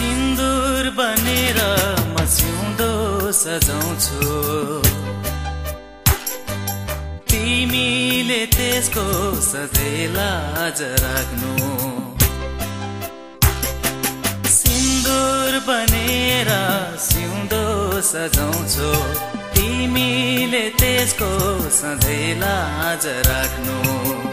सिन्दुर बनेर म सिउँदो सजाउँछु। तिमीले त्यसको सधैँ आज राख्नु। सिन्दुर बनेर सिउँदो सजाउँछु। तिमीले त्यसको सधैँ लाज राख्नु।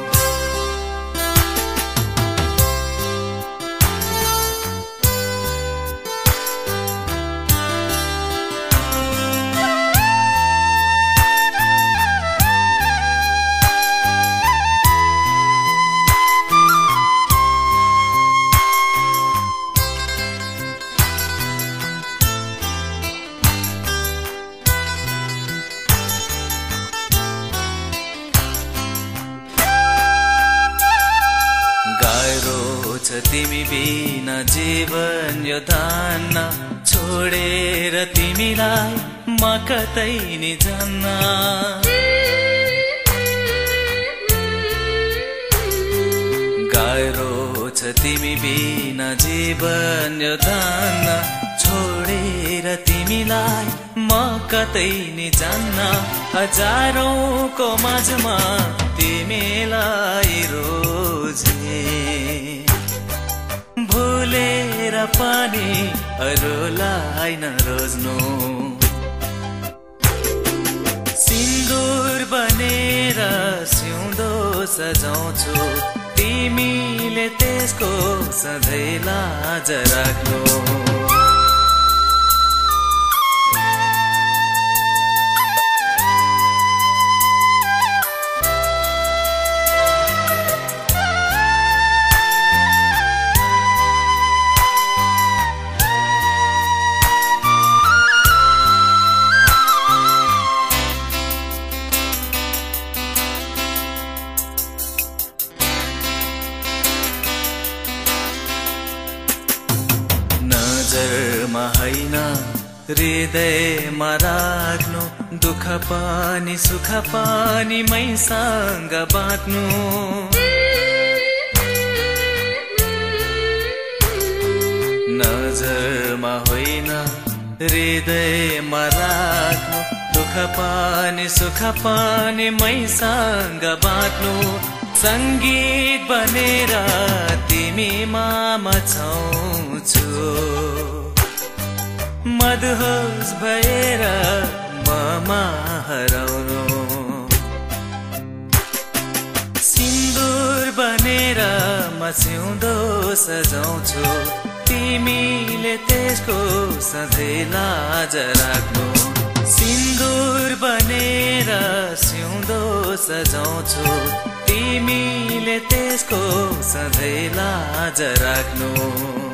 तिमी बिना जीवन यो धान्न छोडेर तिमीलाई म कतै नि जान्न गाह्रो छ तिमी बिना जीवन यो धान्न छोडेर तिमीलाई म कतै नि जान्न हजारौँको माझमा तिमीलाई रोजे पनि अरूलाई नरोज्नु सिन्दुर बनेर सिउँदो सजाउँछु। तिमीले त्यसको सधैँ लाज राख्नु। नजरमा होइन हृदयमा राख्नु दुःख पनि सुख पनि मैसँग बाँच्नु। नजरमा होइन हृदयमा राख्नु दुःख पनि सुख पनि मैसँग बाँच्नु। सङ्गीत बनेर तिमी मामा छाउँछु। मदहोस भएर ममा हराउनु। सिन्दुर बनेर म सिउँदो सजाउँछु। तिमीले त्यसको सधैँ लाज राख्नु। सिन्दुर बनेर सजाउँछु। तिमीले त्यसको सधैँ लाज राख्नु।